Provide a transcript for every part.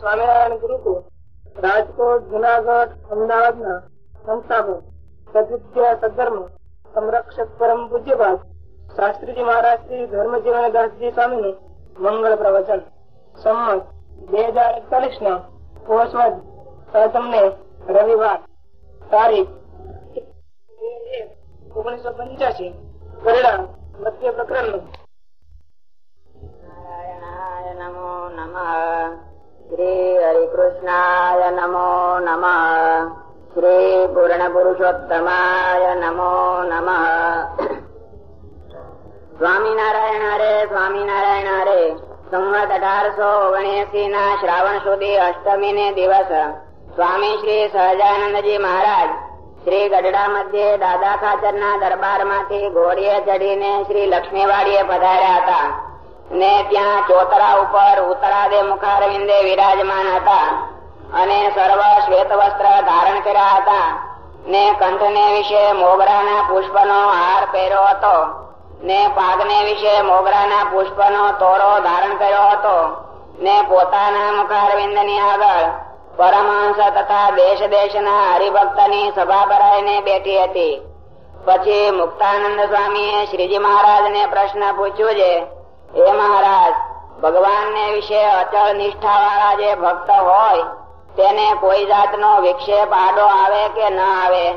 સ્વામિનારાયણ ગુરુકુળ, રાજકોટ, જુનાગઢ, અમદાવાદના સંસ્થાપક સદવિદ્યા સદધર્મ, સંરક્ષક પરમ પૂજ્યપાદ, શાસ્ત્રીજી મહારાજ શ્રી ધર્મજીવન દાસજી સ્વામી નું મંગળ પ્રવચન. સંમત બે હજાર એકતાલીસ ના પોષવદ પ્રથમને રવિવાર તારીખ ઓગણીસો પંચ્યાસી, પરિણામ મધ્ય પ્રકરણનું નમો નમઃ. શ્રી હરિકૃષ્ણાય નમો નમ શ્રી પૂર્ણ પુરુષોત્તમાય નમો નમ સ્વામિનારાયણ હરે સ્વામિનારાયણ હરે સંવત અઢારસો ઓગણસી ના શ્રાવણ સુધી અષ્ટમી ને દિવસ સ્વામી શ્રી સહજાનંદજી મહારાજ શ્રી ગઢડા મધ્યે દાદા ખાચર ના દરબારમાંથી ઘોડીએ ચડીને શ્રી લક્ષ્મીવાડીએ પધાર્યા હતા ને ત્યાં ચોતરા ઉપર ઉત્તરાદે મુખારવિંદે વિરાજમાન હતા. અને સર્વ શ્વેત વસ્ત્ર ધારણ કર્યા હતા. ને કંઠને વિશે મોગરાના પુષ્પનો હાર પહેર્યો હતો. ને પાગને વિશે મોગરાના પુષ્પનો તોરો ધારણ કર્યો હતો. ને પોતાના મુખારવિંદની આગળ પરમહંસ તથા દેશ દેશના હરિભક્તની સભા ભરાઈને બેઠી હતી. પછી મુક્તાનંદ સ્વામીએ શ્રીજી મહારાજને પ્રશ્ન પૂછ્યો છે હે મહારાજ ભગવાન ને વિશે અચળ નિષ્ઠા વાળા જે ભક્ત હોય, તેને કોઈ જાતનો વિક્ષેપ આડો આવે કે ના આવે?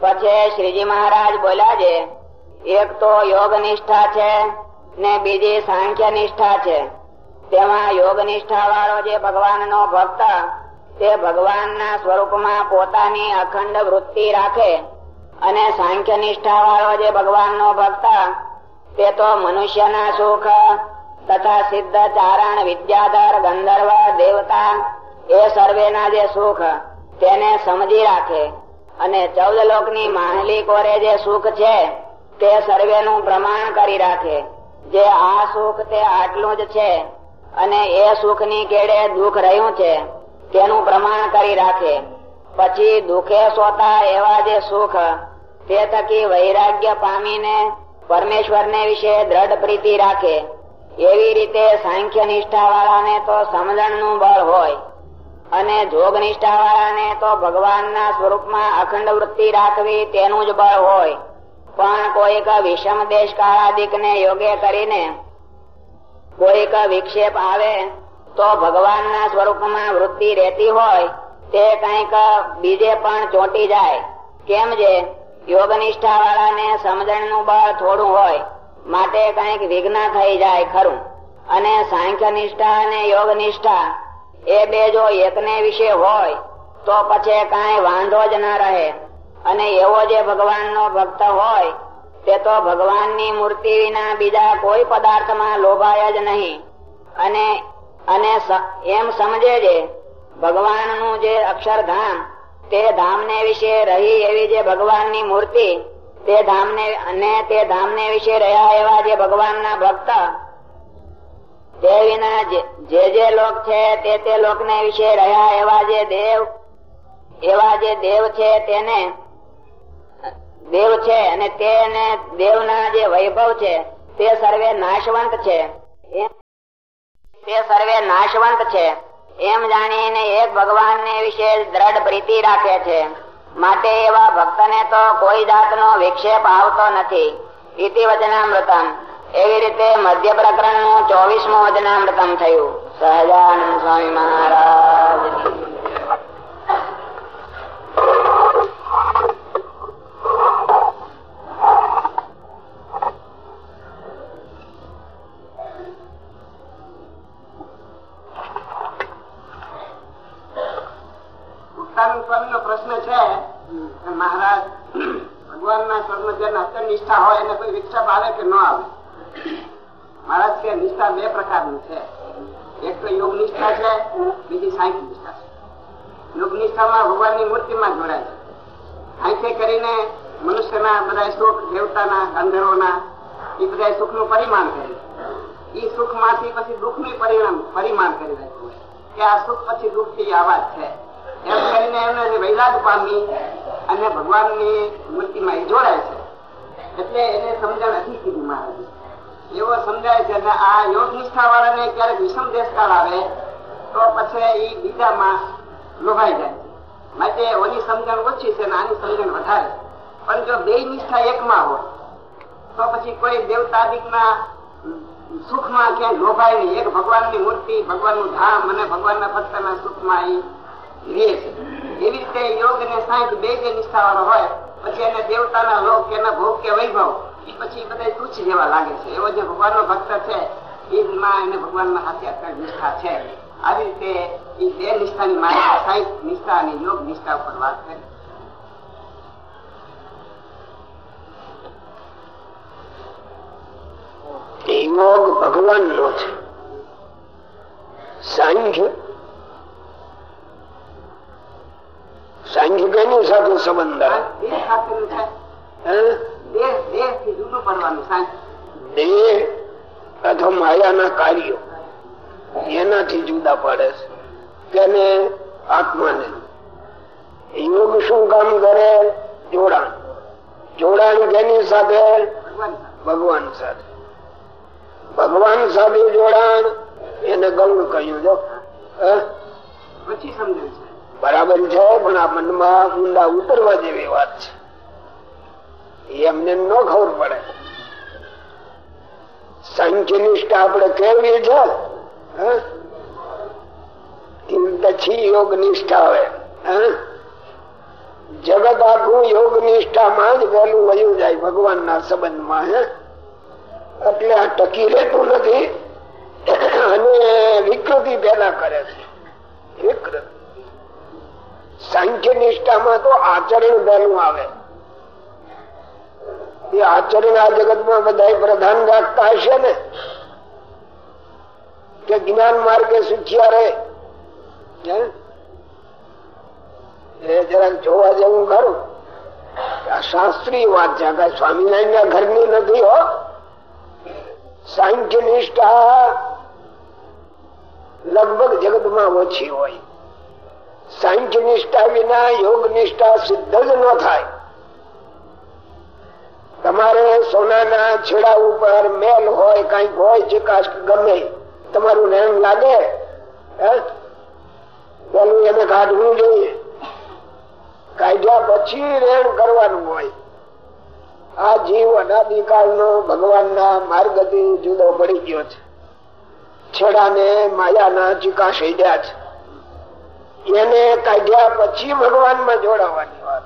પછી શ્રીજી મહારાજ બોલ્યા છે, એક તો યોગ નિષ્ઠા છે ને બીજી સાંખ્ય નિષ્ઠા છે. તેમાં યોગ નિષ્ઠા વાળો જે ભગવાન નો ભક્ત, તે ભગવાનના સ્વરૂપમાં પોતાની અખંડ વૃત્તિ રાખે અને સાંખ્ય નિષ્ઠા વાળો જે ભગવાનનો ભક્ત તે તો મનુષ્યના સુખ તથા સિદ્ધ ચારણ વિદ્યાધર ગંધર્વ દેવતા. એ સર્વેના જે સુખ તેને સમજી રાખે. અને ચૌદ લોકની માહલી કોરે જે સુખ છે, તે સર્વેનું પ્રમાણ કરી રાખે. જે આ સુખ તે આટલું જ છે અને એ સુખની કેડે દુઃખ રહ્યું છે, તેનું પ્રમાણ કરી રાખે. પછી દુઃખે સોતા એવા જે સુખ, તે થકી વૈરાગ્ય પામીને પરમેશ્વર ને વિશે દ્રઢ પ્રીતિ રાખે, એવી રીતે સાંખ્ય નિષ્ઠા વાળાને તો સમજણનું બળ હોય અને જોગ નિષ્ઠા વાળાને તો ભગવાનના સ્વરૂપમાં અખંડ વૃત્તિ રાખવી તેનું જ બળ હોય. પણ કોઈક વિષમ દેશ કાળાદિક ને યોગે કરીને કોઈક વિક્ષેપ આવે તો ભગવાનના સ્વરૂપમાં વૃત્તિ રહેતી હોય, તે કંઈક બીજે પણ ચોંટી જાય. કેમ છે યોગ નિષ્ઠા વાળાને સમજણનું બળ થોડું હોય, માટે કંઈક વિઘ્ન થઈ જાય ખરું. અને સાંખ્ય નિષ્ઠા અને યોગ નિષ્ઠા એ બે જો એકને વિશે હોય, તો પછી કઈ વાંધો જ ન રહે. અને એવો જે ભગવાનનો ભક્ત હોય, તે તો ભગવાનની મૂર્તિ વિના બીજા કોઈ પદાર્થમાં લોભાય જ નહીં. અને અને એમ સમજે છે, ભગવાનનું જે અક્ષરધામ તે ધામને વિશે રહી એવી જે ભગવાનની મૂર્તિ, તે ધામને અને તે ધામને વિશે રહ્યા એવા જે ભગવાનના ભક્ત, તે જે જે લોક છે, તે તે લોકને વિશે રહ્યા એવા જે દેવ, એવા જે દેવ છે તેને, દેવ છે અને તેને દેવના જે વૈભવ છે, તે સર્વે નાશવંત છે. તે સર્વે નાશવંત છે. એમ જાણીને એક ભગવાન ને વિશે દ્રઢ પ્રીતિ રાખે છે. માટે એવા ભક્ત ને તો કોઈ જાતનો વિક્ષેપ આવતો નથી. ઇતિ વચનામૃતમ એવી રીતે મધ્ય પ્રકરણનું ચોવીસમું વચનામૃતમ થયું. સહજાનંદ સ્વામી મહારાજ. નિષ્ઠા હોય એને કોઈ વિક્ષેપ આવે કે ન આવે? મહારાજ કે નિષ્ઠા બે પ્રકારની છે. એક તો યોગ નિષ્ઠા છે, બીજી સાહિત્ય નિષ્ઠા છે. યોગ નિષ્ઠામાં ભગવાનની મૂર્તિમાં જોડાય છે. સાહિત્ય કરીને મનુષ્યના બધા સુખ, દેવતાના, ગંધર્વોના એ બધા સુખનું પરિમાણ કરે એ સુખમાંથી પછી દુઃખનું પરિણામ, પરિમાણ કરી રહ્યું કે આ સુખ પછી દુઃખથી આવાજ છે. એમ કરીને એમને વૈરાગ પામી અને ભગવાનની મૂર્તિમાં એ જોડાય છે. એટલે એને સમજણ નથી કીધી આવી એવો સમજાય છે અને આ યોગ નિષ્ઠા વાળાને ક્યારેક વિષમ દેશકાળ આવે, તો પછી એ બીજામાં લોભાઈ જાય. માટે ઓની સમજણ ઓછી છે આની સમજણ વધારે. પણ જો બે નિષ્ઠા એકમાં હોય, તો પછી કોઈ દેવતાદિક ના સુખમાં ક્યાંય લોભાય નહીં. એક ભગવાનની મૂર્તિ, ભગવાનનું ધામ અને ભગવાનના ભક્તના સુખમાં એ રહે છે. એવી રીતે યોગ અને સાંખ બે જે નિષ્ઠા વાળો હોય પછી એને દેવતાના લોક કે ભોગ કે વૈભવ એ પછી બધા તુચ્છ જેવા લાગે છે. એવો જે ભગવાનનો ભક્ત છે, એ માં એને ભગવાનમાં અત્યારે નિષ્ઠા છે. આવી રીતે એ બે નિષ્ઠાની મારે સાંઈઠ નિષ્ઠા અને યોગ નિષ્ઠા ઉપર વાત કરી. યોગ ભગવાન નો છે? સાંખ્ય સાંખ્ય કેની સાથે સંબંધ દેહ અથવા માયાના કાર્યો. એનાથી જુદા પાડે છે. તેને આત્માને. યોગ શું કામ કરે? જોડાણ. જોડાણ કેની સાથે? ભગવાન સાથે. ભગવાન સાથે. જોડાણ. એને ગંગ કહ્યું જો? પછી સમજણ છે. બરાબર છે, પણ આ મનમાં ઊંડા ઉતરવા જેવી વાત છે. એમને ન ખબર પડે. સાંખ્ય નિષ્ઠા આપણે કેવી છે? પછી યોગ નિષ્ઠા આવે. જગત આખું યોગ નિષ્ઠામાં જ વહેલું વયું જાય ભગવાનના સંબંધમાં, હે? એટલે આ ટકી રહેતું નથી. અને વિકૃતિ પેદા કરે છે. વિકૃતિ. સાંખ્ય નિષ્ઠામાં તો આચરણ પહેલું આવે. એ આચરણ આ જગતમાં બધા પ્રધાન રાખતા હશે ને? કે જ્ઞાન માર્ગે શીખ્યા રે જરાક જોવા જેવું ખરું. આ શાસ્ત્રીય વાત છે. કઈ સ્વામિનારાયણ ના ઘરની નથી હો. સાંખ્ય નિષ્ઠા લગભગ જગતમાં ઓછી હોય. સાંખ્ય નિષ્ઠા વિના યોગ નિષ્ઠા સિદ્ધ જ ન થાય. તમારે સોનાના છેડા ઉપર મેલ હોય, કંઈક હોય ચિકાશ ગમે, તમારું નેમ લાગે પેલું એને કાઢવું જોઈએ કાઢ્યા પછી રેણ કરવાનું હોય. આ જીવ અનાદિકાળ નો ભગવાનના માર્ગથી જુદો પડી ગયો છે. છેડાને માયાના ચિકાશ ગયા છે. એને કાઢ્યા પછી ભગવાનમાં જોડાવાની વાત.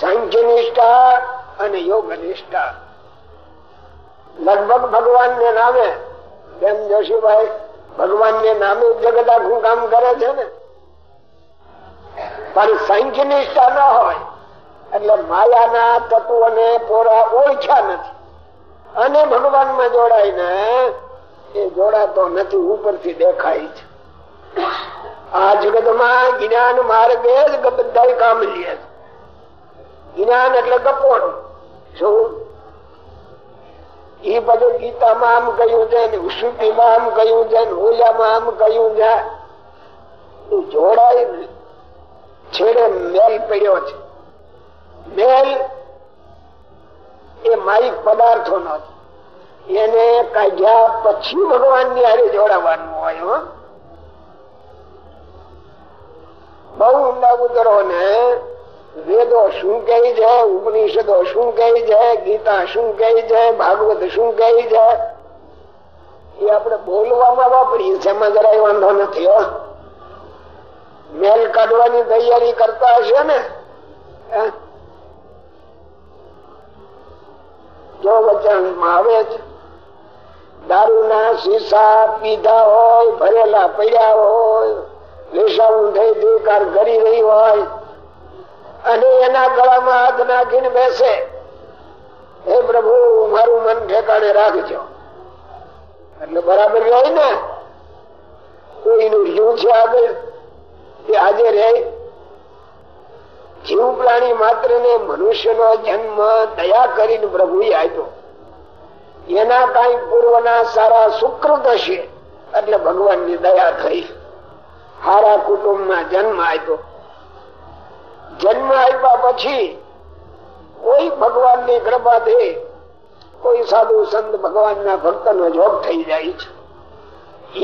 સાંખ્ય નિષ્ઠા અને યોગ નિષ્ઠા લગભગ ભગવાન ને નામે એમ જોશીભાઈ ભગવાન ને નામે જગત આખું કામ કરે છે ને. પણ સાંખ્ય નિષ્ઠા ના હોય, એટલે માયાના તત્વોને પોરા ઓળખ્યા નથી. અને ભગવાનમાં જોડાઈને એ જોડાતો નથી, ઉપરથી દેખાય છે. આ જગતમાં જ્ઞાન માર્ગે જ બધા કામ લે જ્ઞાન એટલે કપોટ શું એ બધું ગીતામાં આમ કહ્યું છે ને શ્રુતિમાં આમ કહ્યું છે ને ઓલામાં આમ કહ્યું છે જોડાય છેડે મેલ પડ્યો છે. મેલ એ માઇક પદાર્થો નો એને કાઢ્યા પછી ભગવાનની હારે જોડાવાનું હોય બહુ ઊંડા ઉતરો ને વેદો શું કહે છે, ઉપનિષદો શું કહે છે, ગીતા શું કહે છે, ભાગવત શું કહે છે, એ આપણે બોલવામાં વાપરીએ છીએ, એમાં જરાય વાંધો નથી, હો મેલ કાઢવાની તૈયારી કરતા હશે ને? જો વચનમાં આવે છે દારૂ ના શીશા પીધા હોય, ભરેલા પડ્યા હોય લેસાવું થઈ દેકાર કરી રહી હોય અને એના ગળામાં હાથ નાખીને બેસે, હે પ્રભુ, મારું મન ઠેકાણે રાખજો. એટલે બરાબર હોય ને? કોઈનું જીવ છે આગળ તે આજે રહે. જીવ પ્રાણી માત્ર ને મનુષ્ય નો જન્મ દયા કરીને પ્રભુ આપ્યો. એના કઈ પૂર્વના સારા સુકૃત હશે, એટલે ભગવાનની દયા થઈ. સારા કુટુંબમાં જન્મ આપ્યો. જન્મ આપ્યા પછી કોઈ ભગવાનની કૃપાથી કોઈ સાધુ સંત ભગવાન ના ભક્ત નો જોગ થઈ જાય છે.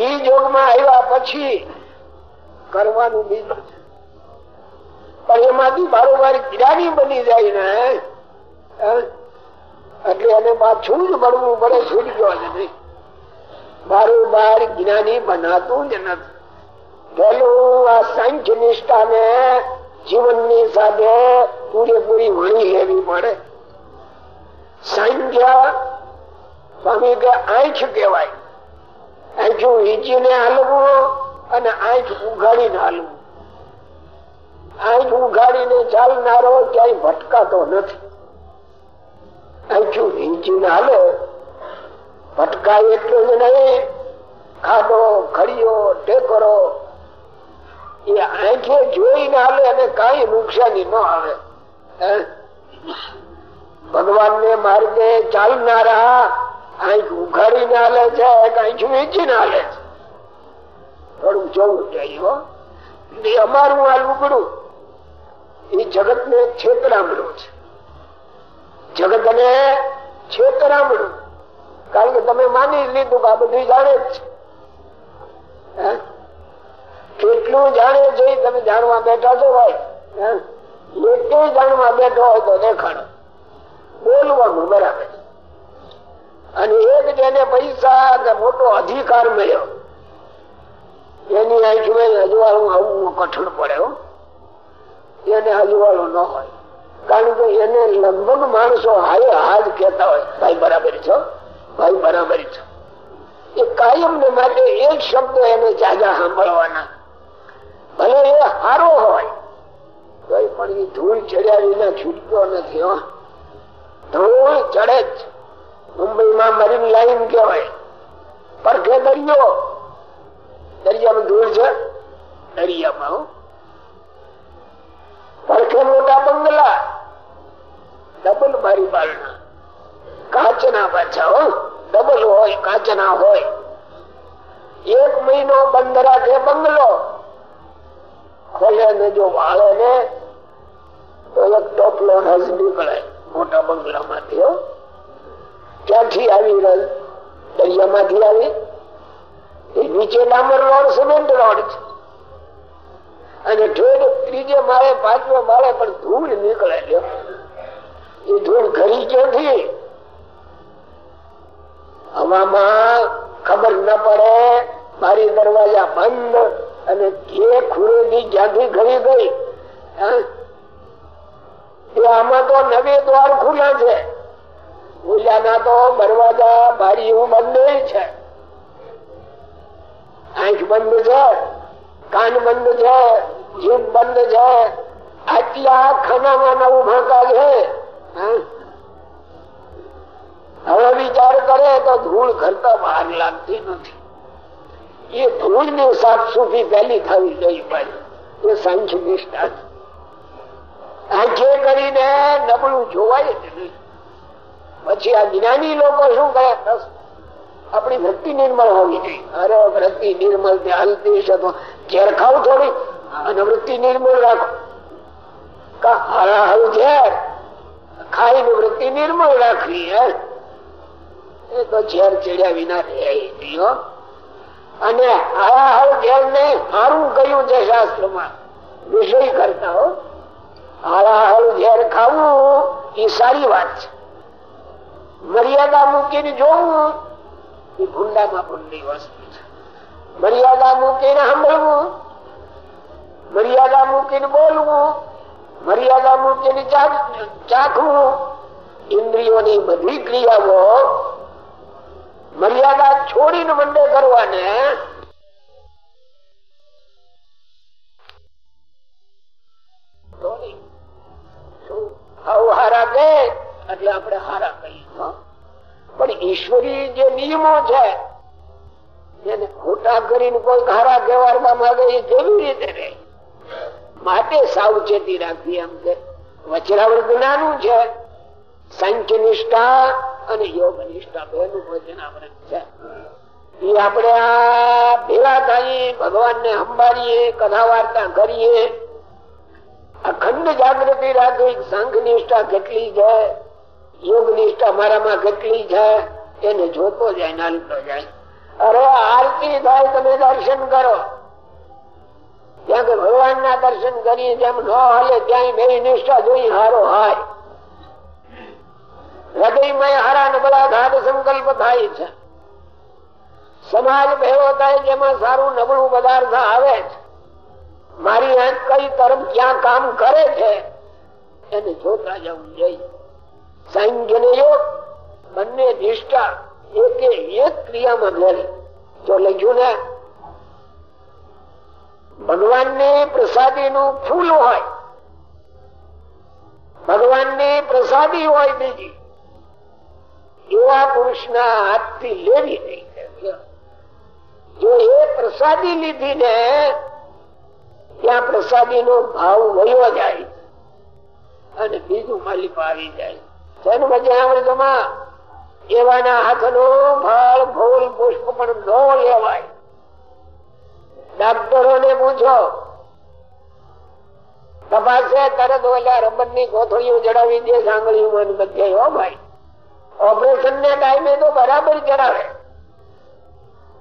એ જોગમાં આવ્યા પછી કરવાનું બીજું છે. પણ એમાંથી બારોબાર જ્ઞાની બની જાય ને એટલે એને પાછું જ ભણવું પડે છૂટજો નહીં. બારોબાર જ્ઞાની બનાતું જ નથી. પેલું આ સાંખ્ય નિષ્ઠા ને જીવનની સાથે પૂરેપૂરી વણી લેવી પડે. સાંખ્ય સ્વામી કે આંખ કેવાય આંખું વીંચીને હાલવું અને આંખ ઉઘાડીને હાલવું. આંખ ઉઘાડીને ચાલનારો ક્યાંય ભટકાતો નથી. આંખું વીંચીને હાલે. ભટકાય એટલું જ નહીં. ખાડો ખડીયો ટેકરો એ આંખે જોઈને હાલે અને કઈ નુકસાની ન આવે. ભગવાન ને માર્ગે ચાલનારા આંખ ઉઘાડીને હાલે છે, કઈ વેચી ના હાલે છે. થોડું જોવું જોઈએ અમારું આ લુગડું, એ જગત ને છેતરામણું છે. જગત ને છેતરામણું. કારણ કે તમે માની લીધું કે આ બધું જાણે જ છે. કેટલું જાણે છે તમે જાણવા બેઠા છો ભાઈ એટલું જાણવા બેઠો હોય તો દેખાડો. બોલવાનું બરાબર. અને એક જેને પૈસા મોટો અધિકાર મળ્યો, એની આંખમાં અજવાળું આવું કઠણ પડે એને અજવાળું ન હોય. કારણ કે એને લગભગ માણસો હાય હાજ કેતા હોય, ભાઈ બરાબર છો, ભાઈ બરાબર છો. એ કાયમ ને માટે એક શબ્દ એને જાજા સાંભળવાના. ભલે એ હારો હોય. તો પણ એ ધૂળ ચડ્યા વિના છૂટતો નથી ધૂળ ચડે જ. મુંબઈમાં મરીન લાઈન કહેવાય. પરખે દરિયો. દરિયામાં ધૂળ છે? દરિયામાં પરખે મોટા બંગલા. ડબલ બારી બારણા કાચના પાછા, હો. ડબલ હોય, કાચના હોય. એક મહિનો બંધ રાખે બંગલો. ખોલે ને જો વાળે ને, તો એક ટોપલો રસ નીકળે મોટા બંગલામાંથી ક્યાંથી આવી રસ દરિયામાંથી આવી? એ નીચે ડામર રોડ, સિમેન્ટ રોડ છે. અને ઠેઠ ત્રીજે માળે, પાંચમે માળે પણ ધૂળ નીકળે એ ધૂળ ઘરી ક્યાંથી? હવામાં ખબર ન પડે, મારી દરવાજા બંધ અને જે ખૂણેથી જ્યાંથી ઘડી ગઈ એ આમાં તો નવે દ્વાર ખુલ્લા છે. ઓલાના તો દરવાજા બારી એવું બંધ છે. આંખ બંધ છે, કાન બંધ છે, જીભ બંધ છે. આટલા ખાનામાં નવું ભાંકા છે? હવે વિચાર કરે તો ધૂળ કરતા બહાર લાગતી નથી. એ ધૂળની સાત સુધી પહેલી થવી જોઈએ ભાઈ સાંખ્ય નિષ્ઠા આંખે કરીને નબળું જોવાય પછી આ જ્ઞાની લોકો શું કરે આપણી વૃત્તિ નિર્મળ હોવી જોઈએ. અરે વૃત્તિ નિર્મળથી હાલતી છે, તો ઝેર ખાવ થોડી અને વૃત્તિ નિર્મળ રાખો. ઝેર ખાઈને વૃત્તિ નિર્મળ રાખવી, હે? એ તો ઝેર ચડ્યા વિના રહે અને હળાહળ ધ્યાન ને સારું કહ્યું છે શાસ્ત્ર વિષય કરતા હો. હળાહળ ઝેર ખાવું એ સારી વાત છે. મર્યાદા મૂકીને જોવું એ ભૂંડામાં ભૂંડી વસ્તુ છે. મર્યાદા મૂકીને સાંભળવું, મર્યાદા મૂકીને બોલવું, મર્યાદા મૂકીને ચાખવું, ઇન્દ્રિયોની બધી ક્રિયાઓ મર્યાદા છોડીને મંડે કરવાને. ઈશ્વરી જે નિયમો છે એને ખોટા કરીને કોઈ હારા કહેવામાં માંગે એ રીતે રહે. માટે સાવચેતી રાખવી એમ કે વચરાવળ જ્ઞાનું છે. સંચનિષ્ઠા નિષ્ઠા અને યોગ નિષ્ઠા બેનું આપણે છે એ આપણે આ ભેગા થઈએ ભગવાન ને સંભાળીએ કથા વાર્તા કરીએ અખંડ જાગૃતિ રાખવી સંઘ નિષ્ઠા કેટલી છે યોગ નિષ્ઠા મારામાં કેટલી છે, એને જોતો જાય, નાલતો જાય. અરે આરતી થાય, તમે દર્શન કરો. ત્યાં કે ભગવાન ના દર્શન કરીએ, જેમ ન હાલે ત્યાં બે નિષ્ઠા જોઈ હારો હાય. હૃદયમાં હારા નબળા ગાઢ સંકલ્પ થાય છે. સમાજ ભેગો થાય જેમાં સારું નબળું પદાર્થ આવે છે મારી આંખ કઈ તરફ ક્યાં કામ કરે છે, એને જોતા જવું જોઈએ સાંખ્ય યોગ, બંને નિષ્ઠા એકે એક ક્રિયામાં મેળ જો લખ્યું ને ભગવાનની પ્રસાદી નું ફૂલ હોય ભગવાનની પ્રસાદી હોય બીજી એવા પુરુષ ના હાથથી લેવી નહીં. જો એ પ્રસાદી લીધી ને ત્યાં પ્રસાદી નો ભાવ વયો જાય અને બીજું માલિક આવી જાય. તેનું પછી આવડતમાં એવાના હાથનો ફળ ફૂલ પુષ્પ પણ ન લેવાય. ડાક્ટરો ને પૂછો તપાસે તરત ઓલા રબરની કોથળીઓ જડાવી દે સાંગળીઓ બધે, હો ભાઈ ઓપરેશન ને ટાઈમે તો બરાબર કરાવે.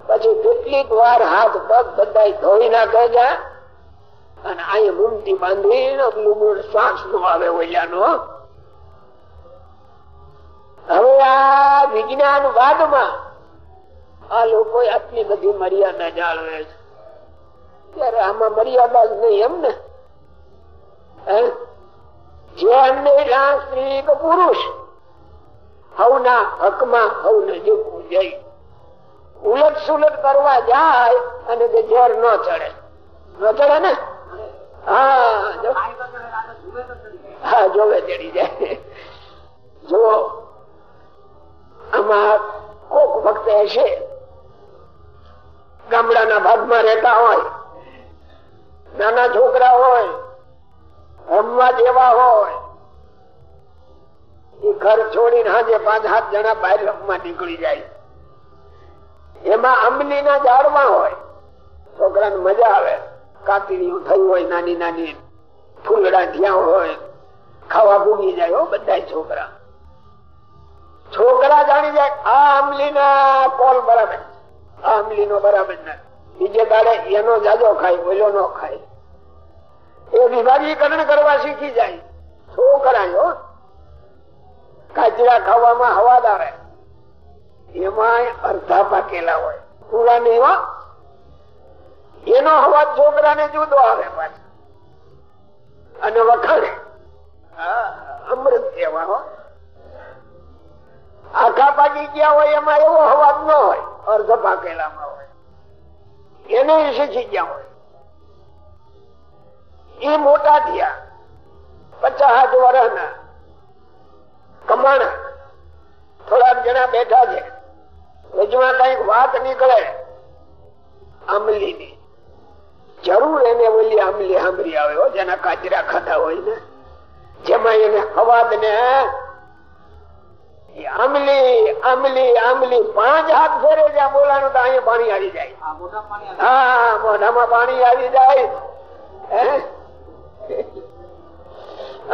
પછી કેટલીક વાર હાથ પગ બધા ધોઈ નાખે છે અને આ મૂમતી બાંધી શ્વાસ નો આવે ઓલિયાનો હવે આ વિજ્ઞાન વાદમાં આ લોકો આટલી બધી મર્યાદા જાળવે છે. ત્યારે આમાં મર્યાદા જ નહીં એમ ને? જે અન્ય સ્ત્રી પુરુષ હવના હકમાં હવ જીવવું જઈ ઉલટ સુલટ કરવા જાય અને તે જોર ન ચડે. ન ચડે ને? હા જોવે ચડી જાય. જો આમાં કોક વખતે હશે, ગામડાના ભાગમાં રહેતા હોય, નાના છોકરા હોય, રમવા જેવા હોય ઘર છોડીને હાજે પાંચ સાત જણા બહારમાં નીકળી જાય. એમાં આંબલી ના ઝાડવા હોય. છોકરાને મજા આવે. કાતરીઓ થયું હોય, નાની નાની, ફૂલડા થયા હોય, ખાવા ભૂગી જાય હો બધા છોકરા. છોકરા જાણી જાય, આ આંબલી ના કોલ બરાબર આ આંબલી નો બરાબર ના બીજે દાડે એનો જાજો ખાય, ઓલો નો ખાય. એ વિભાગીકરણ કરવા શીખી જાય. છોકરા કાચરા ખાવામાં હવાદ આવે. એમાં અર્ધા પાકેલા હોય. પૂરા નહીં હો. એનો અવાજ છોકરાને જુદો આવે અને વખાણે. અમૃત જેવા હો. આખા પાકી ગયા હોય, એમાં એવો હવાજ ન હોય. અર્ધ પાકેલામાં હોય. એને શીખી ગયા હોય. એ મોટા થયા. પચાસ વર્ષના. કમાણા થોડાક જણા બેઠા છે. રજમાં કંઈક વાત નીકળે આંબલી ની જરૂર એને ઓલી આંબલી આંબરી આવે જેના કાચરા ખાતા હોય ને. જેમાં એને અવાજ ને આમલી આમલી આમલી પાંચ હાથ ફેરે જ્યાં બોલાનું તો અહીંયા પાણી આવી જાય. હા મોઢામાં પાણી આવી જાય.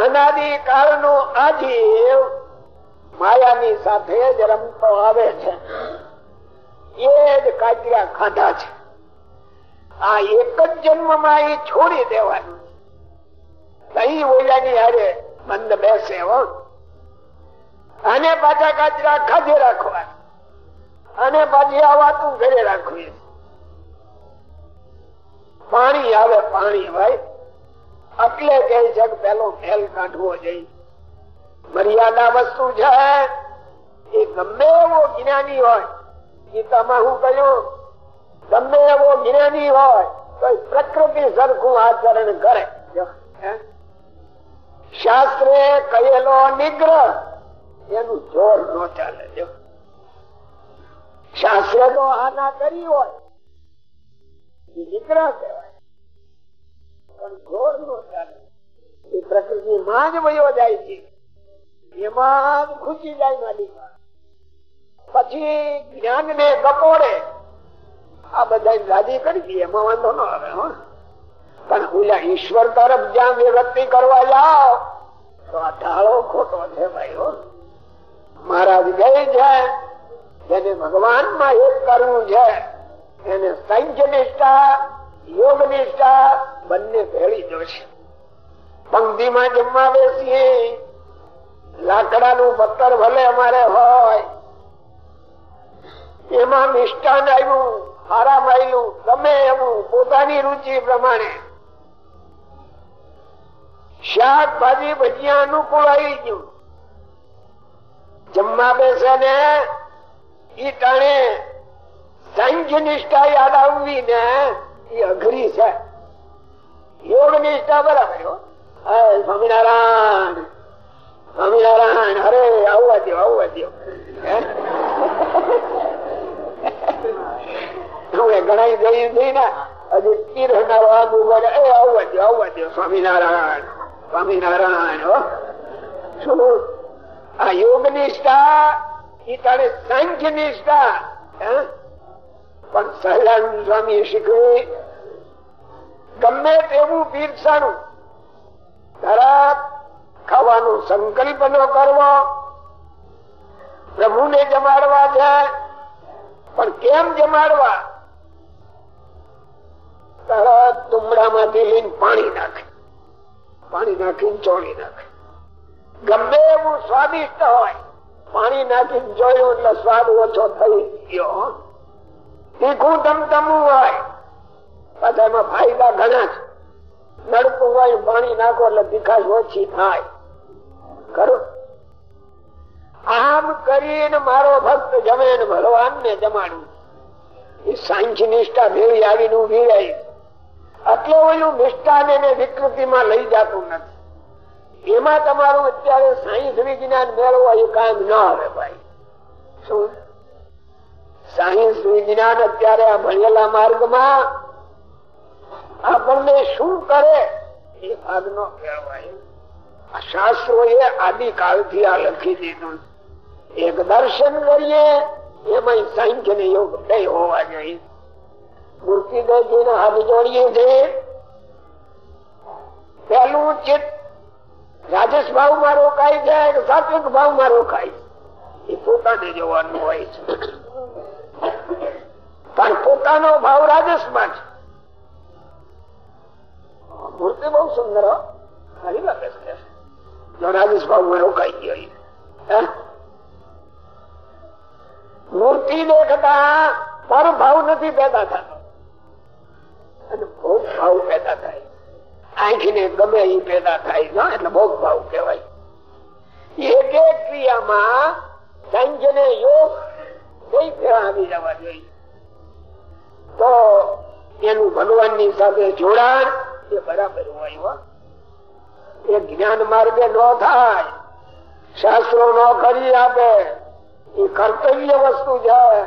અનાદિ કાળનું આજીવ માયાની સાથે જ રમતો આવે છે. એ જ કાચરા ખાધા છે. આ એક જ જન્મમાં એ છોડી દેવાનું. કઈ ઓલાની હારે બંધ બેસે હો. અને પાછા કાચરા ખાધે રાખવા. અને પાછી આ વાતું ઘરે રાખવી. પાણી આવે, પાણી ભાઈ એટલે કે છે પેલો ફેલ કાઢવો જોઈએ. મર્યાદા વસ્તુ છે. એ ગમે એવો જ્ઞાની હોય, ગીતામાં હું કહ્યું, ગમે એવો જ્ઞાની હોય તો પ્રકૃતિ સરખું આચરણ કરે. શાસ્ત્રે કહેલો નિગ્રહ, એનું જોર ન ચાલે. જો. શાસ્ત્ર તો આના કરી હોય નિગ્રહ કહેવાય. પણ જોર નો ચાલે. એ પ્રકૃતિ માં જ વયો જાય છે. એમાં ખુશી જાય માલિક પછી જ્ઞાન ને કપોડે આ બધા રાજી કરી દઈએ એમાં વાંધો ન આવે પણ ઓલા ઈશ્વર તરફ જ્યાં વ્યક્તિ કરવા જાઓ, તો આ ઢાળો ખોટો છે ભાઈ, હો. મહારાજ ગઈ છે, જેને ભગવાનમાં એક કરવું છે, એને સાંખ્ય નિષ્ઠા, યોગ નિષ્ઠા બંને ભેળી જોશે. પંક્તિમાં જમવા બેસીએ. લાકડાનું પત્તર ભલે અમારે હોય. એમાં મિષ્ટાન આવ્યું, આરામ આવ્યું ગમે એવું, પોતાની રુચિ પ્રમાણે. શાકભાજી ભજીયા અનુકૂળ આવી ગયું. જમવા બેસે ને ઈ ટાણે સાંજ નિષ્ઠા યાદ આવવી ને એ અઘરી છે. યોગ નિષ્ઠા બરાબર સ્વામિનારાયણ. સ્વામિનારાયણ અરે આવવા દો આવવા દો ઘણા ગઈ હતી ને હજી તીર ના વાગ ઊભા એ આવવા દો આવવા દો સ્વામિનારાયણ સ્વામિનારાયણ શું આ યોગ નિષ્ઠા એ તારે સાંખ્ય નિષ્ઠા પણ સહજાનંદ સ્વામી શીખવી ગમે તેવું પીરસાનું તરત ખાવાનો સંકલ્પ ન કરવો. પ્રભુને જમાડવા છે. પણ કેમ જમાડવા? તરત તુમડામાંથી લઈને પાણી નાખે. પાણી નાખીને ચોળી નાખે. ગમે એવું સ્વાદિષ્ટ હોય, પાણી નાખીને જોયું એટલે સ્વાદ ઓછો થઈ ગયો. તીખું તમતમું હોય. પાછા એમાં ફાયદા ઘણા છે. નડતું હોય પાણી નાખો એટલે તીખાશ ઓછી થાય. આમ કરીને મારો ભક્ત જમે ભગવાન ને જમાડું એ સાંખી નિષ્ઠા ભેળી આવીને ઊભી રહી. આટલો બધું નિષ્ઠા ને વિકૃતિમાં લઈ જતું નથી. એમાં તમારું અત્યારે સાયન્સ વિજ્ઞાન મેળવવા એ કામ ન આવે ભાઈ. શું? સાયન્સ વિજ્ઞાન અત્યારે આ ભણેલા માર્ગમાં આપણને શું કરે? એ ભાગ નો આ શાસ્ત્રો એ આદિકાળથી આ લખી દીધું. એક દર્શન કરીએ એમાં સાંખ્ય ને યોગ કઈ હોવા જોઈએ. મૂર્તિદેવજી ને હાથ જોડીએ છીએ પેલું ચિત્ત રાજસ ભાવમાં રોકાય છે સાત્વિક ભાવમાં રોકાય એ પોતાને જોવાનું હોય છે. પણ પોતાનો ભાવ રાજેશમાં છે. મૂર્તિ બહુ સુંદર લાગે છે. જો રાજેશ ભાવમાં રોકાઈ ગયો મૂર્તિ દેખતા પર ભાવ નથી પેદા થતો. અને ભોગ ભાવ પેદા થાય. આંખી ને ગમે એ પેદા થાય એટલે ભોગ ભાવ કહેવાય. એક એક ક્રિયામાં સંજ ને યોગ કોઈ ફેરા આવી જવા જોઈએ? તો એનું ભગવાનની સાથે જોડાણ એ બરાબર હોય એ જ્ઞાન માર્ગે ન થાય. શાસ્ત્રો ન કરી આપે. એ કર્તવ્ય વસ્તુ છે,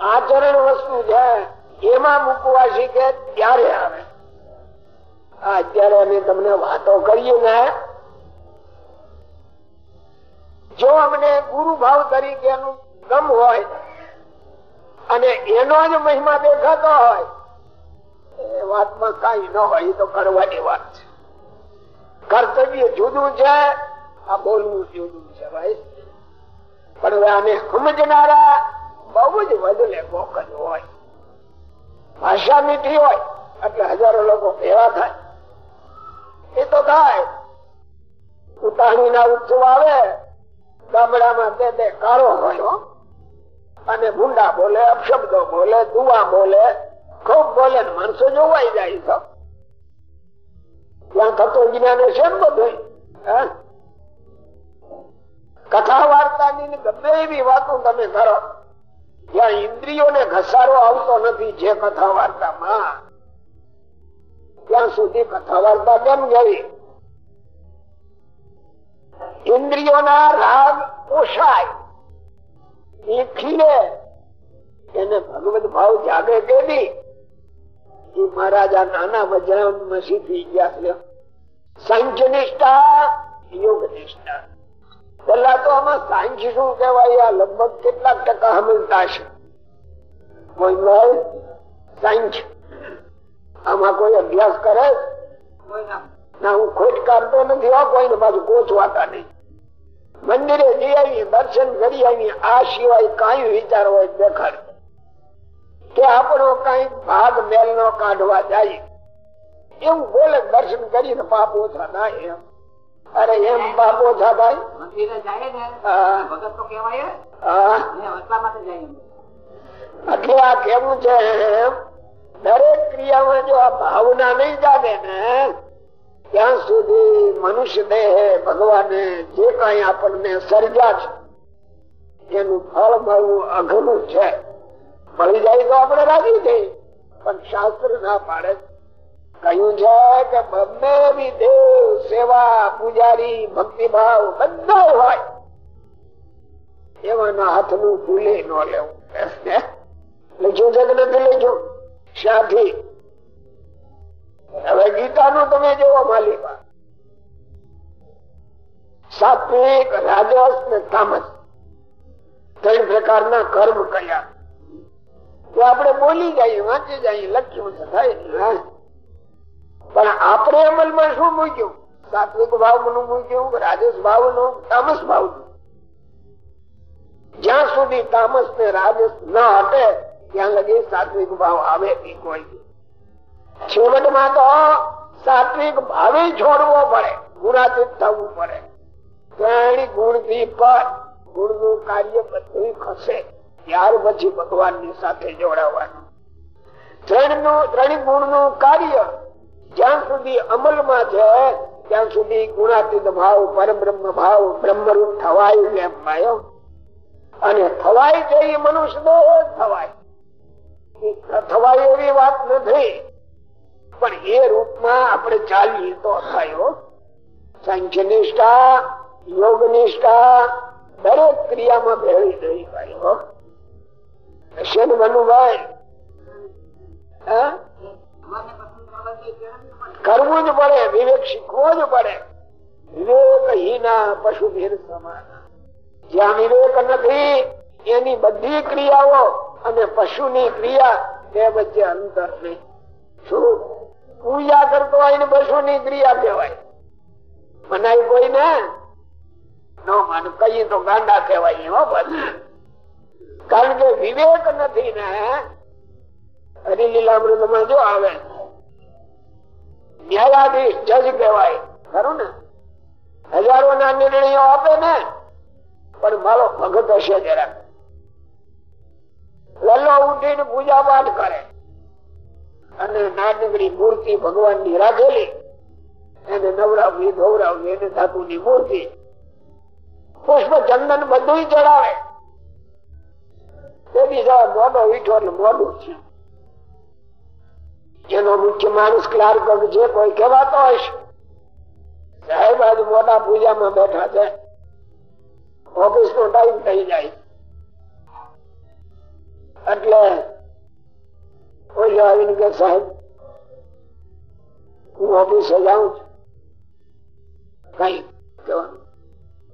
આચરણ વસ્તુ છે, એમાં મૂકવા શીખે ત્યારે આવે. અત્યારે અમે તમને વાતો કરીએ ને, જો અમને ગુરુ ભાવ તરીકે ગમ હોય અને એનો જ મહિમા દેખાતો હોય, એ વાતમાં કઈ ન હોય તો કરવાની વાત છે. કર્તવ્ય જુદું છે, આ બોલવું જુદું છે ભાઈ. પણ આને સમજનારા બહુ જ વધલે મોકલ હોય. ભાષા મીઠી હોય, એટલે હજારો લોકો ભેવા થાય. એ તો થાય. ઉતાણી ના ઉત્સવ આવે, ગામડામાં તે તે કાળો હોય અને ભૂંડા બોલે, અપશબ્દો બોલે, દુવા બોલે, ખૂબ બોલે માણસો જોવાઈ જાય તો. ત્યાં થતો જ્ઞાન છે ને બધું કથા ગમે એવી વાતો તમે કરો ત્યાં ઇન્દ્રિયોને ઘસારો આવતો નથી જે કથા વાર્તામાં ત્યાં સુધી કથા વાર્તા કેમ જવી ઇન્દ્રિયોના રાગ પોષાય. એ ખીલે. એને ભગવત ભાવ જાગે કેવી એ મહારાજા નાના વજરામાં શીખી ગયા સાંખ્ય નિષ્ઠા પેલા તો આમાં સાંજ શું કેવાય આ લગભગ કેટલાક ટકા સમજતા છે. કોઈ સાંખ્ય આમાં કોઈ અભ્યાસ કરે? હું ખોટ કાઢતો નથી હો, કોઈને પાછું કોચવાતા નહીં. મંદિરે જઈ આવી દર્શન કરી આવી આ સિવાય કઈ વિચાર હોય દેખાડ કે આપણો કઈ ભાગ મેલ નો કાઢવા જાય. એવું બોલે દર્શન કરીને પાપ ઓછા થાય એમ. અરે એમ પાપ ઓછા થાય એટલા આ કેવું છે દરેક ક્રિયામાં જો આ ભાવના નહીં જાગે ને ત્યાં સુધી મનુષ્ય દેહ ભગવાને જે કઈ આપણને સર્જા છે એનું ફળ મળવું અઘરું છે. મળી જાય તો આપણે રાજી થઈ પણ શાસ્ત્ર ના પાડે કહ્યું છે કે બંને દેવ સેવા પૂજારી ભક્તિભાવ બધા હોય. એવાના હાથનું ભૂલે ન લેવું. લખ્યું છે કે નથી લખ્યું? શાથી હવે ગીતા નું તમે જોવો માલિકા. સાત્વિક, રાજસ ને તામસ. ત્રણ પ્રકારના કર્મ કયા તો આપણે બોલી જઈએ, વાંચી જઈએ, લખ્યું છે, થાય ને. પણ આપણે અમલમાં શું મૂક્યું? સાત્વિક ભાવનું મૂક્યું, રાજસ ભાવનું તામસ ભાવ જ્યાં સુધી તામસ ને રાજસ ન હટે, ત્યાં લગી સાત્વિક ભાવ આવે એ કોઈ છેવટમાં તો સાત્વિક ભાવે છોડવો પડે, ગુણાતીત થવું પડે. ત્રણેય ગુણથી પર ગુણનું કાર્ય બધું ખસે, ત્યાર પછી ભગવાનની સાથે જોડાવાનું. ત્રણનું ત્રણ ગુણનું કાર્ય જ્યાં સુધી અમલમાં છે, ત્યાં સુધી ગુણાતીત ભાવ, પરબ્રહ્મ ભાવ, બ્રહ્મરૂપ થવાય એમ માયો અને થવાય છે એ મનુષ્ય દેહ થવાય. થવાય એવી વાત નથી. પણ એ રૂપમાં આપણે ચાલીએ તો થયો સંખ્ય નિષ્ઠા યોગ નિષ્ઠા દરેક ક્રિયામાં ભેળી દઈ ગયો શેન મનુભાઈ? હા? કરવું જ પડે, વિવેક શીખવો જ પડે. વિવેક હિના પશુ ભીર સમાન. જ્યાં વિવેક નથી, એની બધી ક્રિયાઓ અને પશુની ક્રિયા બે વચ્ચે અંતર નહીં. શું? પૂજા કરતો હોય ને પશુની ક્રિયા કહેવાય. મનાય કોઈ ને ન માન, કહીએ તો ગાંડા કહેવાય હો બધા કારણ કે વિવેક નથી ને હરિલીલામૃતમાં જો આવે ન્યાયાધીશ જજ કહેવાય. ખરું ને? હજારો ના નિર્ણયો આપે ને, પણ મારો ભગત હશે જરા લલ્લો ઉઠીને પૂજા પાઠ કરે. અને નાનકડી મૂર્તિ ભગવાનની રાખેલી. એને નવરાવવી ધોવરાવવી એને ધાતુ ની મૂર્તિ. પુષ્પ ચંદન બધું ચડાવે એ બીજા મોઢો વીઠો એટલે મોઢું છે. જેનો મુખ્ય માણસ ક્લાર્ક જે કોઈ કહેવાતો હશે સાહેબ, આજે મોટા પૂજામાં બેઠા છે. ઓફિસ નો ટાઈમ થઈ જાય. એટલે ઓલી આવીને કે સાહેબ, હું ઓફિસે જાઉં કઈ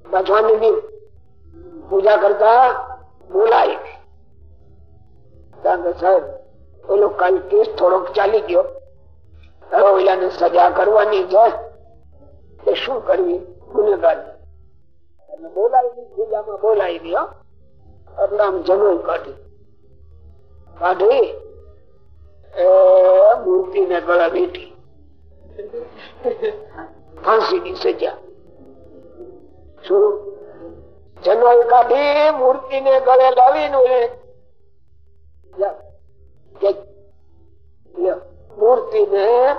બચવાની બી પૂજા કરતા બોલાય. સાહેબ ઓલો કાલ કેસ થોડોક ચાલી ગયો. ઓલાને સજા કરવાની છે એ શું કરવી? ગુનેગાર બોલાવી કાઢી. કાઢી. એ બેઠી ફાંસીની સજા. શું? જનો કાઢી મૂર્તિ ને ગળે લાવીને. મૂર્તિ ને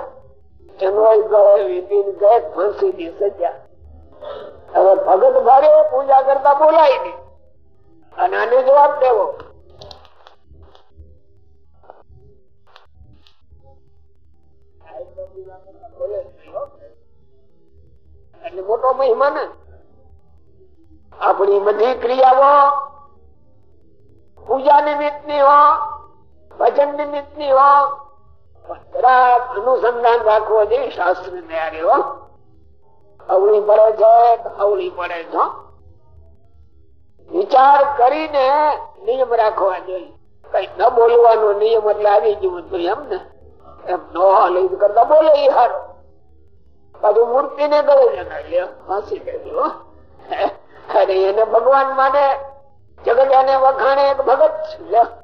જનવાઈ ગળે વિપિન ગયે ફાંસી ની સજા. હવે ભગત ભારે પૂજા કરતા બોલાય નહીં. અને આને જવાબ દેવો. મોટો મહિમા ને. આપણી બધી ક્રિયાઓ પૂજા નિમિત્તની હો. ભજન નિમિત્તની અનુસંધાન રાખવો જોઈએ શાસ્ત્ર ને આરે હો અવળી પડે છે અવળી પડે છે. વિચાર કરીને નિયમ રાખવા જોઈએ. કઈ ન બોલવાનો નિયમ એટલે આવી જવું જોઈએ એમ ને. એમ ન લઈ કરતા બોલે એ હારો. પાછું મૂર્તિ ને ગળે જણાય ફાંસી ગયેલું અરે એને ભગવાન માને. જગત એને વખાણે એક ભગત છે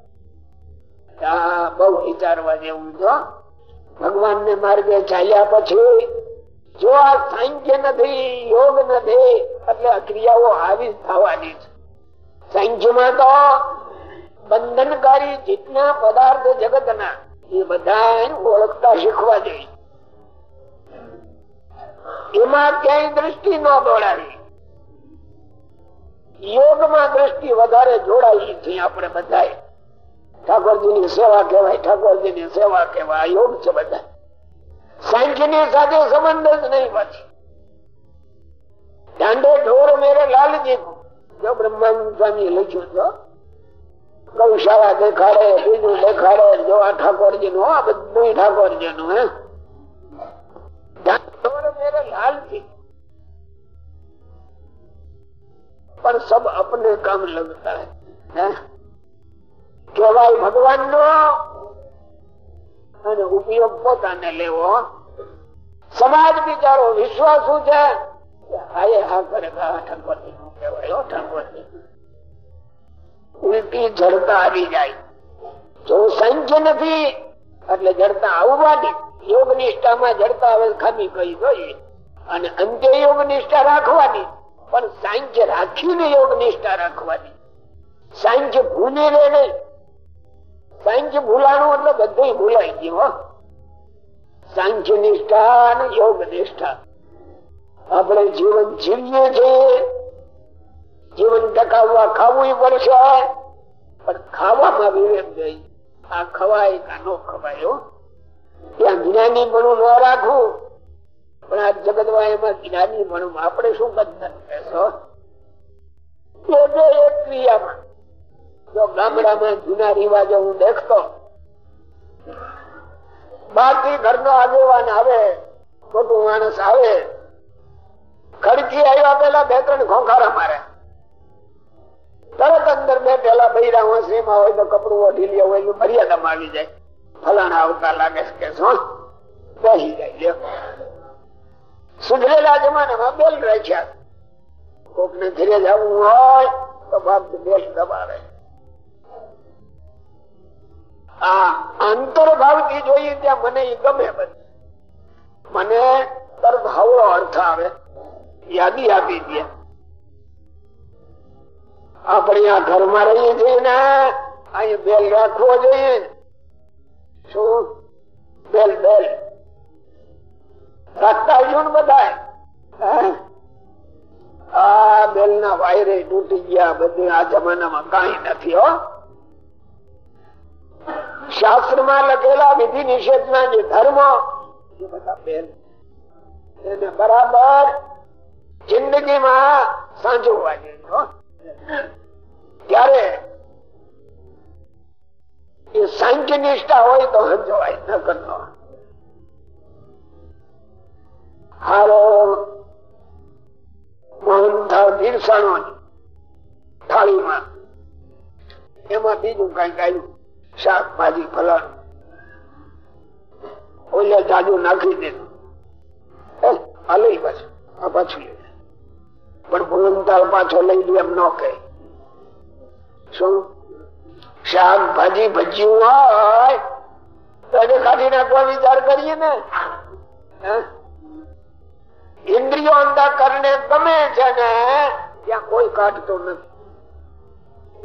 બહુ વિચારવા જેવું જો ભગવાન ને માર્ગે ચાલ્યા પછી જો આ સાંખ્ય નથી, યોગ નથી, એટલે ક્રિયાઓ આવી થવાની છે. સાંખ્યમાં તો બંધનકારી જેટલા પદાર્થ જગતના, એ બધા ઓળખતા શીખવા જોઈએ એમાં ક્યાંય દ્રષ્ટિ ન દોડાવી. યોગમાં દ્રષ્ટિ વધારે જોડાઈ છે આપણે બધા ઠાકોરજીની સેવા કહેવાય, ઠાકોરજીની સેવા કહેવાય યોગ છે બધા. સાંખીની સાથે સંબંધ જ નહીં પછી. દાંડે, ઢોર મેરે લાલજી. જો બ્રહ્માનંદ સ્વામી લખ્યું તો ગૌશાળા દેખાડે, બીજું દેખાડે, જો આ ઠાકોરજી નું આ બધું ઠાકોરજી નું હે લાલજી. પણ સબ અપને કામ લગતા હે. કેવાય ભગવાન નો અને ઉપયોગ પોતાને લેવો. સમાજ બિચારો વિશ્વાસ શું છે? કહેવાય આવી નથી, એટલે જડતા આવવાની યોગ જડતા હવે ખામી કહી જોઈએ અને અંતે યોગ નિષ્ઠા રાખવાની, પણ સાંખ્ય રાખીને યોગ નિષ્ઠા રાખવાની. સાંખ્ય ભૂલી રે નહીં. સાંખ્ય ભૂલાણું એટલે બધું ભૂલાઈ ગયું સાંખ્ય નિષ્ઠા અને યોગ નિષ્ઠા. આપણે જીવન જીવીએ છીએ. જીવન ટકાવવા ખાવું પડશે, પણ ખાવામાં વિવેક જઈ આ ખવાય કા ન ખવાય ત્યાં જ્ઞાની પણ ન રાખવું. પણ આ જગતમાં એમાં જ્ઞાની પણ આપણે શું બંધન કહેશો? એક ક્રિયામાં જો ગામડામાં જૂના રિવાજો હું દેખતો બહારથી ઘરનો આગેવાન આવે મોટું માણસ આવે, ખડકી આવ્યા પેલા બે ત્રણ ખોખારા મારે. તરત અંદર બેઠેલા બૈરા વાંસરીમાં હોય તો કપડું ઓઢી હોય મર્યાદામાં આવી જાય. ફલાણા આવતા લાગે કે શું? બેસી જાય સુધરેલા જમાનામાં બેલ રાખ્યા. કોક ને ઘરે જવું હોય તો બાપ બેલ દબાવે. અંતરભાવ જોઈએ ત્યાં મને એ ગમે મને. તરત અર્થ આવે. યાદી આપી દે. આપણે આ ઘરમાં રહીએ છીએ ને, અહીં બેલ રાખવો જોઈએ. શું? બેલ બેલ. રાખતા આવજો બધા આ બેલ ના વાયરે તૂટી ગયા, બધું આ જમાનામાં કઈ નથી, હો. શાસ્ત્રમાં લખેલા વિધિ નિષેધ ના જે ધર્મ એને બરાબર જિંદગીમાં સાંજવા જોઈએ ત્યારે એ સાંખ્ય નિષ્ઠા હોય તો સંજોવાય ન કરતો. હારો મોહનથાળ પીરસાણો થાળીમાં. એમાં બીજું કંઈક આવ્યું શાકભાજી, ફલણ. ઓલે જાજુ નાખી દીધું અલઈ બસ આ પાછું પણ ભોજનતાળ પાછો લઈ લે એમ ન કહે. શું? શાકભાજી ભજીયું હોય, તો કાઢી નાખવા વિચાર કરીએ ને. ઇન્દ્રિયો અંધાકરણે ગમે છે ને, ત્યાં કોઈ કાઢતો નથી.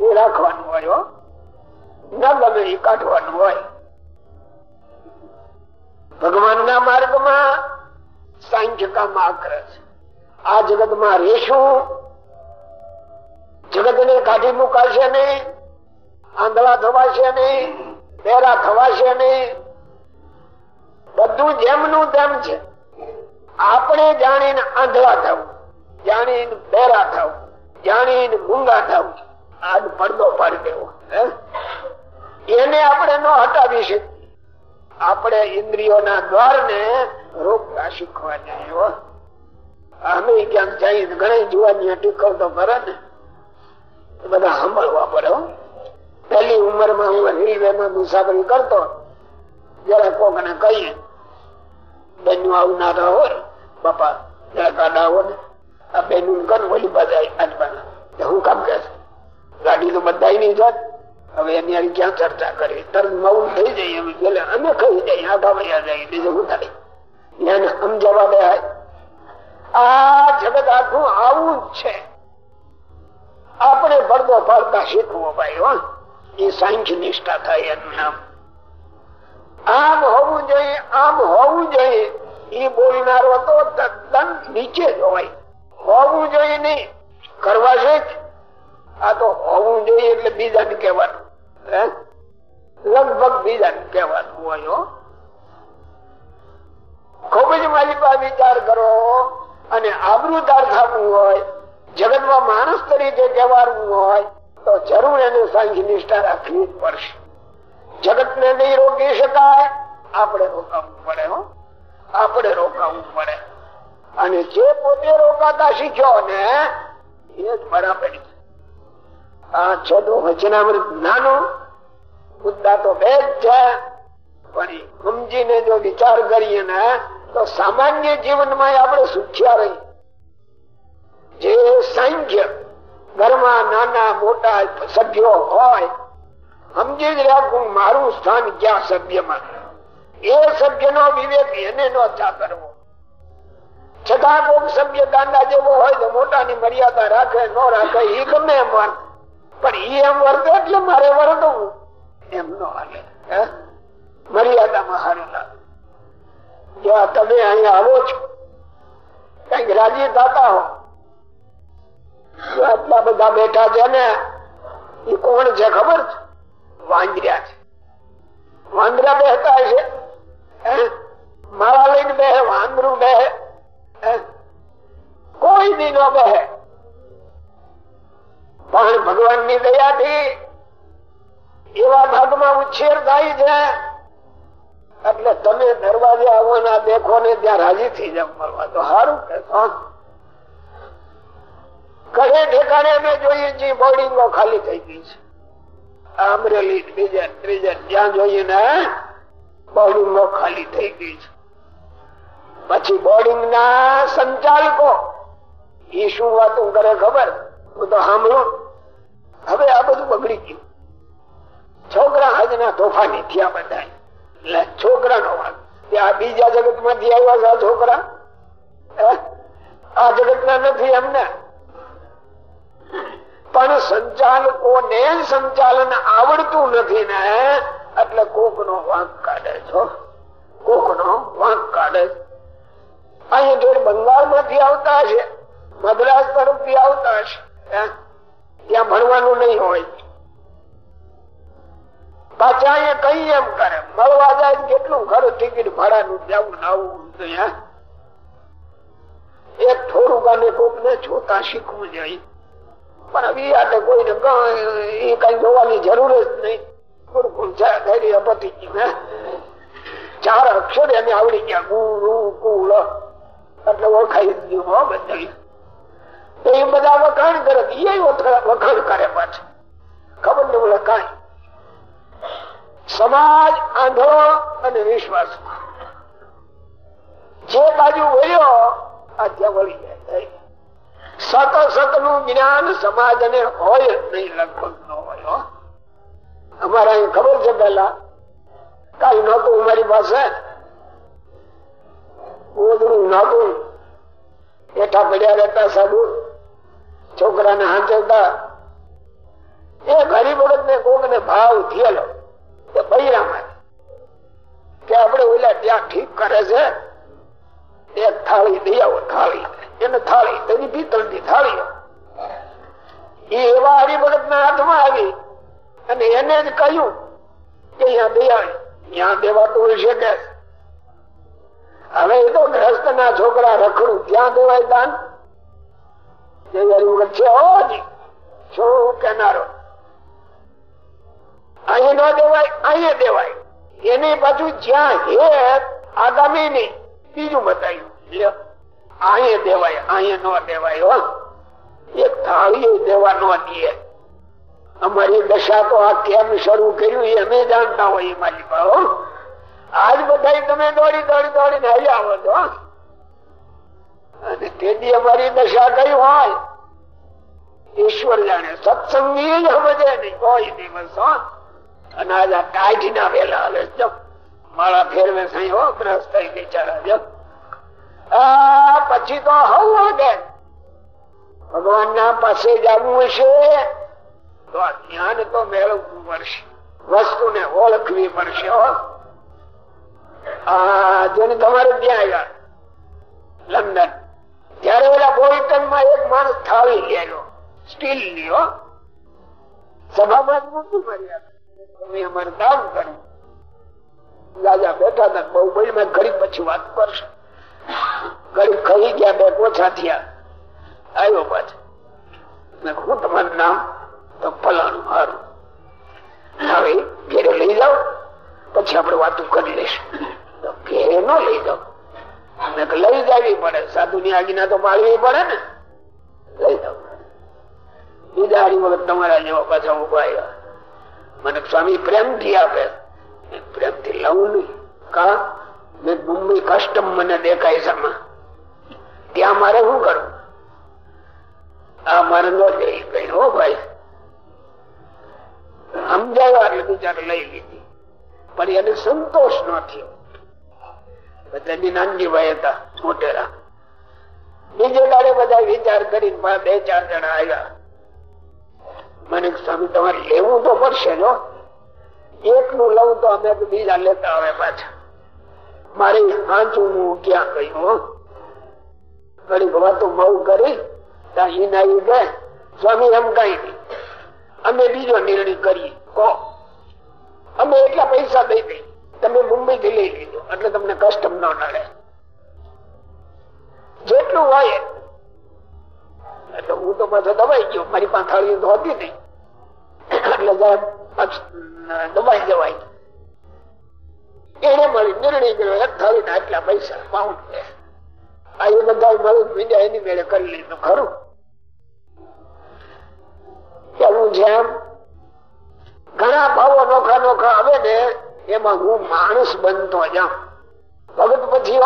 એ રાખવાનું હોય ન ગમે એ કાઢવાનું હોય. ભગવાન ના માર્ગમાં સાંખ્ય કામ આગ્રહ છે. આ જગતમાં રેશું જગત ને કાઢી મુકાશે નહીં. આંધળા થવાશે નહીં. પેરા થવાશે નહીં. બધું જેમનું તેમ છે. આપણે જાણીને આંધળા થવું. જાણીને પેરા થવું. જાણીને મૂંગા થવું. આજ પડદો પાડી દેવો એને આપણે ન હટાવી શકીએ આપણે ઇન્દ્રિયોના દ્વાર ને રોકતા શીખવા જાય અમે ક્યાંક જઈ ઘણા જુવાની ટીકવતો કરે ને બધા સાંભળવા પડે પેલી ઉંમરમાં હું રેલવે માં મુસાફરી કરતો જરા કોક ને કહીએ બેનું આવનારા હોય બાપા જરા કાઢા ને, આ બેનું કરું ઓલી આજુબાજુ હું કામ કે ગાડી તો બધા નહીં હવે એની ક્યાં ચર્ચા કરી તરત મૌન થઈ જઈએ એમ. પેલે અમે કહી જાય આખા વયા જઈએ બીજું થાય? એને સમજાવવા બે આ જગત આખું આવું જ છે. આપણે પડદો પાડતા શીખવો ભાઈ, હો. એ સાંખ્ય નિષ્ઠા થાય એનું નામ. આમ હોવું જોઈએ, આમ હોવું જોઈએ. એ બોલનારો તો તદ્દન નીચે જ હોય. હોવું જોઈએ નહીં. કરવા શીખ આ તો હોવું જોઈએ એટલે બીજાને કહેવાનું. લગભગ બીજાને કહેવાનું હોય ખૂબ જ માલિકા વિચાર કરો. અને આબરૂદાર થવું હોય, જગતમાં માણસ તરીકે કહેવાનું હોય, તો જરૂર એને સાંખ્ય નિષ્ઠા રાખવી જ પડશે. જગત ને નહીં રોકી શકાય, આપણે રોકાવું પડે, હો. આપણે રોકાવું પડે. અને જે પોતે રોકાતા શીખ્યો ને, એ જ બરાબર આ છોટું વચનામૃત નાનું મુદ્દા તો બે જ છે પણ સમજીને જો વિચાર કરીએ ને તો સામાન્ય જીવનમાં આપણે સુખ્યા રહી જે સાંખ્ય ઘરમાં નાના મોટા સભ્યો હોય સમજી જ રાખવું મારું સ્થાન ક્યાં સભ્યમાં એ સભ્ય નો વિવેક, એને નો કરવો? છતાં કોઈક સભ્ય દાંડા જેવો હોય, તો મોટાની મર્યાદા રાખે, ન રાખે એ ગમે એમ વર્ત પણ એ એમ વર્તે એટલે મારે વર્તવું એમ નો હાલે મર્યાદામાં હારેલા જો તમે અહીંયા આવો છો, કંઈક રાજી થતા હો. આટલા બધા બેઠા છે ને એ કોણ છે ખબર છે? વાંદર્યા છે. વાંદરા બેહતા છે માળા લઈને બે વાંદરું બે કોઈ દી ન બે પણ ભગવાનની દયાથી એવા ભાગમાં ઉછેર થાય છે. એટલે તમે દરવાજે આવવાના દેખો ને ત્યાં રાજી થઈ જાવ તો સારું કે કડે ઠેકાણે અમે જોઈએ છીએ, બોર્ડિંગો ખાલી થઈ ગઈ છે. અમરેલી બીજા ત્રીજા જ્યાં જોઈએ ને બોર્ડિંગો ખાલી થઈ ગઈ છે. પછી બોર્ડિંગ ના સંચાલકો એ શું વાતો કરે ખબર? હું તો સાંભળું. હવે આ બધું બગડી ગયું. છોકરા હજના તોફાની થયા બધા. છોકરા નો ત્યાં બીજા જગતમાંથી આવ્યા છે છોકરા? આ જગત ના નથી એમને. પણ સંચાલકો ને સંચાલન આવડતું નથી ને, એટલે કોક નો વાંક કાઢે છો કોક નો વાંક કાઢે અહીંયા જોડે બંગાળમાંથી આવતા હશે, મદ્રાસ તરફથી આવતા છે ત્યાં ભણવાનું નહીં હોય. પાછા અહીંયા કઈ એમ કરે? મળવા જાય કેટલું ખરું? ટિકિટ ભાડાનું જવું આવું એક થોડું ગાને કોક ને જોતા શીખવું જોઈએ. પણ હવે આટલે કોઈને એ કઈ જોવાની જરૂર જ નહીં. ગુરુકુળ ચાર અક્ષર એને આવડી ગયા. ગુરુ કુળ એટલે ઓળખાઈ ગયું બધા તો એ બધા વખાણ કરે એ વખાણ કરે પાછું. ખબર ને બોલે કઈ. સમાજ આંધો અને વિશ્વાસ જે બાજુ વળ્યો, આ ત્યાં વળી સત સતનું જ્ઞાન સમાજ ને હોય જ નહીં, લગભગ ન હોય અમારે અહીં ખબર છે પેલા કઈ નતું અમારી પાસે. ઓદડું નતું એઠા પડ્યા રહેતા સાધુ. છોકરાને હાંચવતા એ ગરીબ વખત ને કોક ને ભાવ થયેલો, એ બૈરામાં કે આપડે ઓલા ત્યાં ઠીક કરે છે? એક થાળી દઈ આવો, થાળી. એને થાળી, તેની પિત્તળની થાળી એ એવા હરિભગત ના હાથમાં આવી અને એને જ કહ્યું કે અહીંયા દઈ આવી ત્યાં દેવાતું છે કે. હવે એ તો ગ્રસ્ત ના છોકરા રખડું, ત્યાં દેવાય દાન? ન અહીંયા દેવાય. એને પાછું જ્યાં હે આગામી નહીં. બીજું બતાવ્યું અહીંયા દેવાય અહીંયા ન દેવાય, હો. એક થાળી દેવા ન દે અમારી દશા તો આ કેમ શરૂ કર્યું અમે જાણતા હોય મારી ભાવ આજ બધા તમે દોડી દોડી દોડીને આવો છો અને તેથી અમારી દશા કઈ હોય, ઈશ્વર જાણે સત્સંગી જ સમજે નહીં, કોઈ દિવસ અનાજ કાઢી ના વેલા હાલે માળા ફેરવે સાઈ હો, ગ્રસ્ત થઈ બિચારા પછી તો હવ દે ભગવાન ના પાસે જવું હશે, તો આ જ્ઞાન તો મેળવવું પડશે. વસ્તુને ઓળખવી પડશે જેને તમારે ત્યાં આવ્યા, લંડન. ત્યારે ઓલા બોલટનમાં એક માણસ થાળી લેલો સ્ટીલ લ્યો સભામાં જ મર્યાદા. અમારે કામ કર્યું. રાજા બેઠા હતા, બહુ બોલ મેં ઘડી પછી વાત કરશે. ઘડી ખાઈ ગયા બે ઓછા થયા. આવ્યો પાછો. હું તમારું નામ તો ફલાણું હારું. હવે ઘેરે લઈ જાઓ, પછી આપણે વાતો કરી લઈશું. ઘેરે ન લઈ જાઓ. લઈ જવી પડે. સાધુ ની આજ્ઞા તો પાડવી પડે ને. લઈ જવું બીજા હારી વખત તમારા મને સ્વામી પ્રેમથી આપે લઉં કસ્ટમ મને દેખાય છે ત્યાં મારે શું કરવું? આ મારે ન જઈ ગઈ હો ભાઈ. સમજાવ્યા એટલે બિચારે લઈ લીધી. પણ એને સંતોષ ન થયો. બધાની નાનજીભાઈ હતા મોટેરા બીજે દાડે બધા વિચાર કરી બે ચાર જણા આવ્યા મને સ્વામી તમારે લેવું તો પડશે જો. એક નું લઉં તો અમે બીજા લેતા આવે પાછા. મારે સાચું હું ક્યાં કહ્યું ઘણી વાતો બહુ કરી, ત્યાં ઈનાઈ ગયા. સ્વામી એમ કઈ નહીં. અમે બીજો નિર્ણય કરીએ. કહો. અમે એટલા પૈસા દઈ દઈ તમે મુંબઈ થી લઈ લીધો એટલે તમને કસ્ટમ ન નડે. જેટલું હોય. એટલે હું તો પાછો દબાઈ ગયો. મારી પાસે થાળી તો હતી નહીં. એટલે દબાઈ જવાય. એને મળી નિર્ણય કર્યો એક થાળી આટલા પૈસા પાઉન્ડ આ એ બધા મળ્યું બીજા એની મેળે કરી લીધું. ખરું? ચાલુ છે ઘણા ભાવો નોખા નોખા આવે ને એમાં હું માણસ બનતો જાઉં. ભગત પછી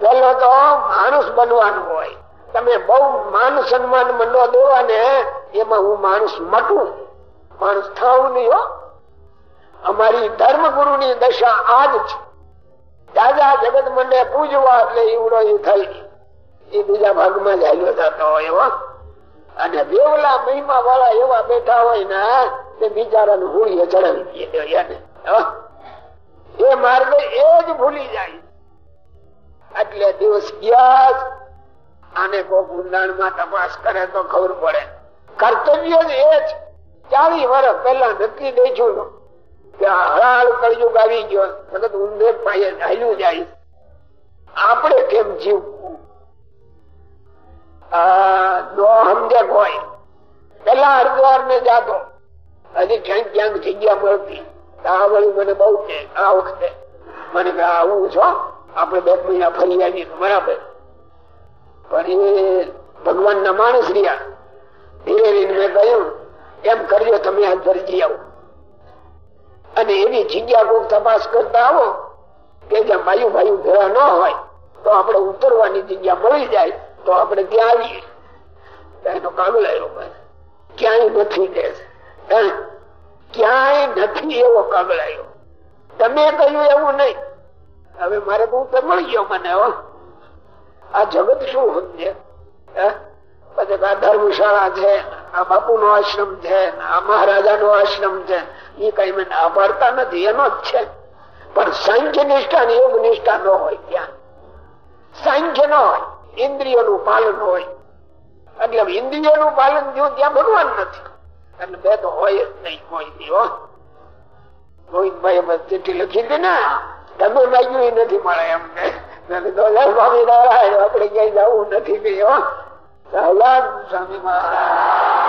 પેલો તો માણસ બનવાનું હોય. તમે બહુ માન સન્માન મંડો દેવા ને, એમાં હું માણસ મટું. માણસ થવું નહીં હો. અમારી ધર્મગુરુ ની દશા આજ છે. દાદા જગત મંડે પૂજવા એટલે ઈવડો એ થઈ એ બીજા ભાગમાં જ થતો હોય અને બેવલા મહિમા વાળા એવા બેઠા હોય ને તે બિચારા હોળીએ ચડાવી દે એ માર્ગ એ જ ભૂલી જાય. એટલે દિવસ ગયા આને કોક ઊંડાણમાં તપાસ કરે તો ખબર પડે. કર્તવ્ય એ જ. ચાલીસ વર્ષ પેલા નક્કી દે છું કે હળાળ કળિયુગ આવી ગયો. વખત ઊંધે પાયે હાલ્યું જાય. આપણે કેમ જીવવું? સમજે કોઈ. પેલા હરિદ્વાર ને જાતો. હજી ક્યાંક ક્યાંક જગ્યા મળતી. આ મને બહુ છે, આ વખતે. મને કે આવું છો આપડે બે મહિના ફરી આવીએ બરાબર. પણ એ ભગવાન ના માણસ રહ્યા. ધીરે ધીરે મેં કહ્યું, એમ કરજો તમે આ દરજી આવો. અને એની જગ્યા કોઈ તપાસ કરતા આવો કે જ્યાં ભાઈ ભાઈ ભેળા ન હોય, તો આપણે ઉતરવાની જગ્યા મળી જાય, તો આપણે ત્યાં આવીએ. એનો કાગળ આવ્યો ક્યાંય નથી કે ક્યાંય નથી એવો કગળાયો તમે કહ્યું એવું નહીં. હવે મારે તો ઉત્તર મળી ગયો મને આ જગત શું સમજે આ ધર્મશાળા છે, આ બાપુ નો આશ્રમ છે, આ મહારાજા નો આશ્રમ છે. એ કઈ મને આભારતા નથી, એનો જ છે. પણ સાંખ્ય નિષ્ઠા ને યોગ નિષ્ઠા ન હોય ત્યાં. સાંખ્ય ન હોય ઇન્દ્રિયો નું પાલન હોય. એટલે ઇન્દ્રિયો નું પાલન થયું ત્યાં ભગવાન નથી. એટલે બે તો હોય જ નહીં કોઈ દીવો ગોવિંદભાઈ ચિઠ્ઠી લખી હતી ને, તમે માગ્યું નથી મળે એમ કે. સ્વામી નારાયણ આપડે ક્યાંય જવું નથી કે સ્વામી મહારાજ.